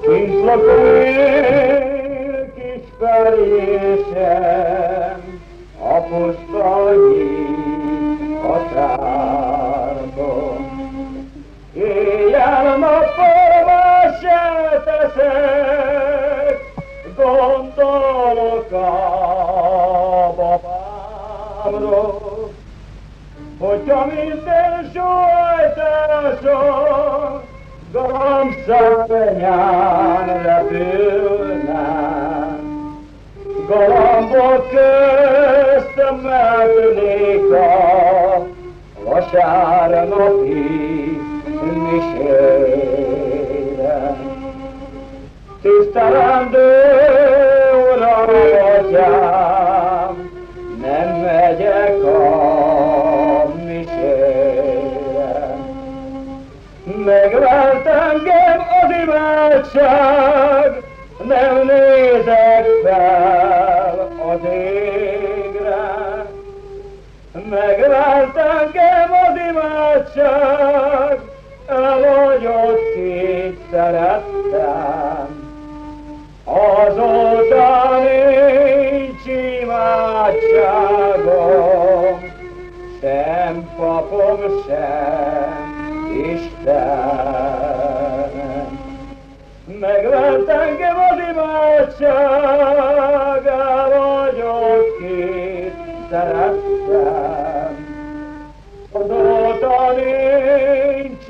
Kint lakom én kis felésem, apostolnyi határban. Éjjel-nappal se gondolok a babámról, hogyha minden sajtáson, galambszárnyán repülnem, galambok közt megnőnék a vasárnapi misére. Tisztelendő Uram, Atyám, nem megyek a misére. Megvelt engem az imádság, nem nézek fel az égre. Megvelt engem az imádság, el vagyok kit szerettem. Azóta nincs imádságom, sem papom, sem Istenem. Megvert engem az imádság, el vagyok kit szerettem. Azóta nincs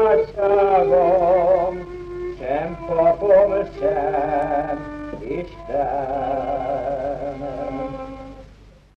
imádságom, sem papom, sem Isten.